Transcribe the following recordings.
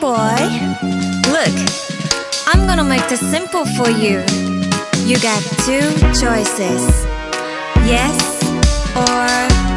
boy. Look, I'm gonna make this simple for you. You got two choices yes or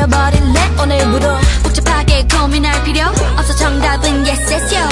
잊어버릴래? 오늘부로 복잡하게 고민할 필요 없어. 정답은 yes yes yo.